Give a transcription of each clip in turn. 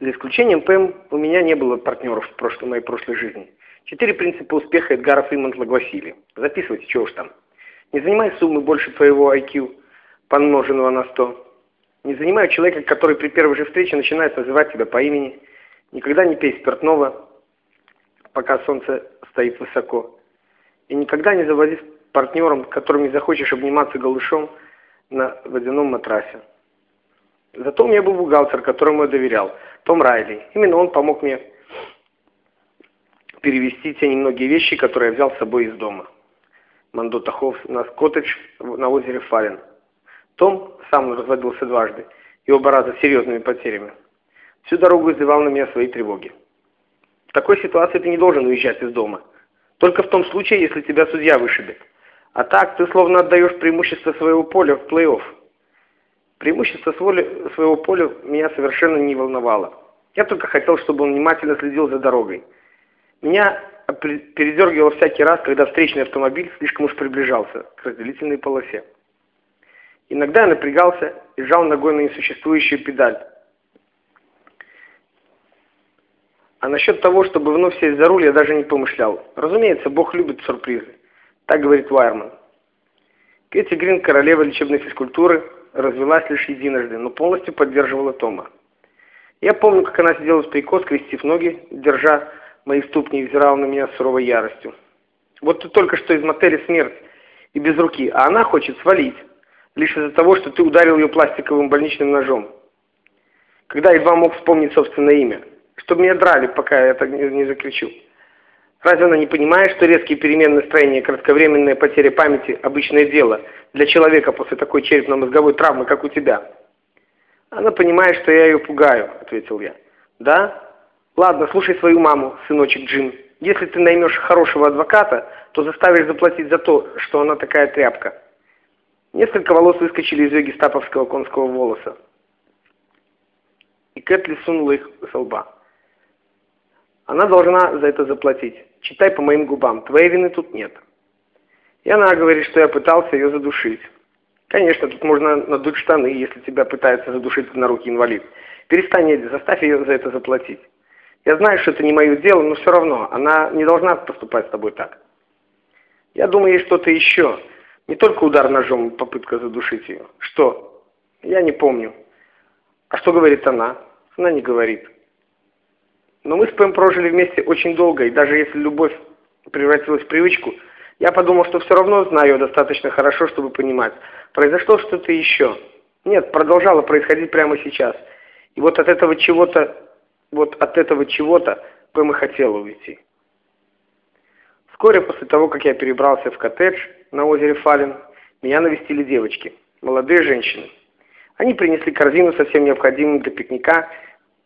За исключением ПМ у меня не было партнеров в прошлой, моей прошлой жизни. Четыре принципа успеха Эдгара Фримонтла гласили. Записывайте, чего уж там. Не занимай суммы больше твоего IQ, помноженного на 100. Не занимай человека, который при первой же встрече начинает называть тебя по имени. Никогда не пей спиртного, пока солнце стоит высоко. И никогда не заводи с партнером, которым не захочешь обниматься голышом на водяном матрасе. Зато у меня был бухгалтер, которому я доверял, Том Райли. Именно он помог мне перевести те немногие вещи, которые я взял с собой из дома. Мандо Тахов на коттедж на озере Фален. Том сам разводился дважды, и оба раза с серьезными потерями. Всю дорогу изливал на меня свои тревоги. В такой ситуации ты не должен уезжать из дома. Только в том случае, если тебя судья вышибет. А так ты словно отдаешь преимущество своего поля в плей-офф. Преимущество своего поля меня совершенно не волновало. Я только хотел, чтобы он внимательно следил за дорогой. Меня передергивало всякий раз, когда встречный автомобиль слишком уж приближался к разделительной полосе. Иногда я напрягался и жал ногой на несуществующую педаль. А насчет того, чтобы вновь сесть за руль, я даже не помышлял. Разумеется, Бог любит сюрпризы. Так говорит Вайерман. Кэти Грин, королева лечебной физкультуры, развелась лишь единожды, но полностью поддерживала Тома. Я помню, как она сидела с прикос, скрестив ноги, держа мои ступни и взирала на меня с суровой яростью. Вот ты только что из мотеля смерть и без руки, а она хочет свалить, лишь из-за того, что ты ударил ее пластиковым больничным ножом. Когда едва мог вспомнить собственное имя, чтобы меня драли, пока я так не закричу. Разве она не понимает, что резкие перемены настроения и кратковременная потеря памяти – обычное дело для человека после такой черепно-мозговой травмы, как у тебя? Она понимает, что я ее пугаю, ответил я. Да? Ладно, слушай свою маму, сыночек Джим. Если ты наймешь хорошего адвоката, то заставишь заплатить за то, что она такая тряпка. Несколько волос выскочили из ее гестаповского конского волоса. И Кэтли сунула их с лба. Она должна за это заплатить. Читай по моим губам. Твоей вины тут нет. И она говорит, что я пытался ее задушить. Конечно, тут можно надуть штаны, если тебя пытается задушить на руки инвалид. Перестань, Эдди, заставь ее за это заплатить. Я знаю, что это не мое дело, но все равно, она не должна поступать с тобой так. Я думаю, есть что-то еще. Не только удар ножом, попытка задушить ее. Что? Я не помню. А что говорит она? Она не говорит. Но мы с Пэм прожили вместе очень долго, и даже если любовь превратилась в привычку, я подумал, что все равно знаю ее достаточно хорошо, чтобы понимать. Произошло что-то еще. Нет, продолжало происходить прямо сейчас. И вот от этого чего-то, вот от этого чего-то Пэм и хотела уйти. Вскоре после того, как я перебрался в коттедж на озере Фален, меня навестили девочки, молодые женщины. Они принесли корзину со всем необходимым для пикника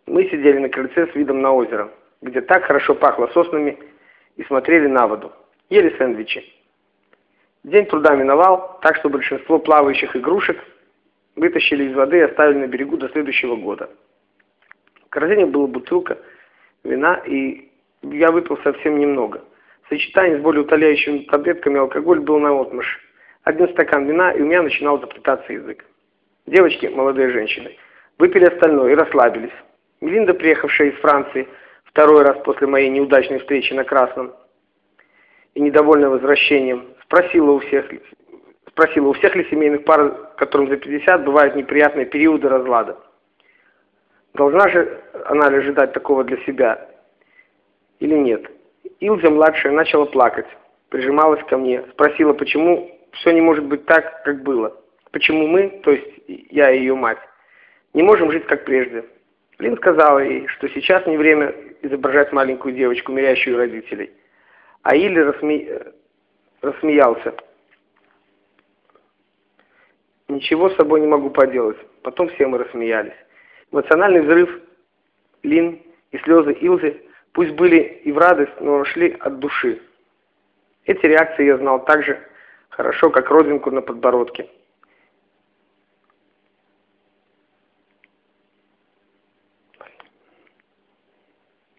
мы сидели на крыльце с видом на озеро, где так хорошо пахло соснами, и смотрели на воду. Ели сэндвичи. День труда миновал, так что большинство плавающих игрушек вытащили из воды и оставили на берегу до следующего года. В корзине была бутылка вина, и я выпил совсем немного. В сочетании с более утоляющими таблетками алкоголь был на отмышь. Один стакан вина, и у меня начинал заплетаться язык. Девочки, молодые женщины, выпили остальное и расслабились. Мелинда, приехавшая из Франции второй раз после моей неудачной встречи на Красном и недовольная возвращением, спросила у всех, спросила, у всех ли семейных пар, которым за 50 бывают неприятные периоды разлада. Должна же она ли ожидать такого для себя или нет? Илза младшая начала плакать, прижималась ко мне, спросила, почему все не может быть так, как было. Почему мы, то есть я и ее мать, не можем жить как прежде. Лин сказала ей, что сейчас не время изображать маленькую девочку, мирящую родителей. А Илли рассме... рассмеялся. Ничего с собой не могу поделать. Потом все мы рассмеялись. Эмоциональный взрыв Лин и слезы Илзы пусть были и в радость, но шли от души. Эти реакции я знал так же хорошо, как родинку на подбородке.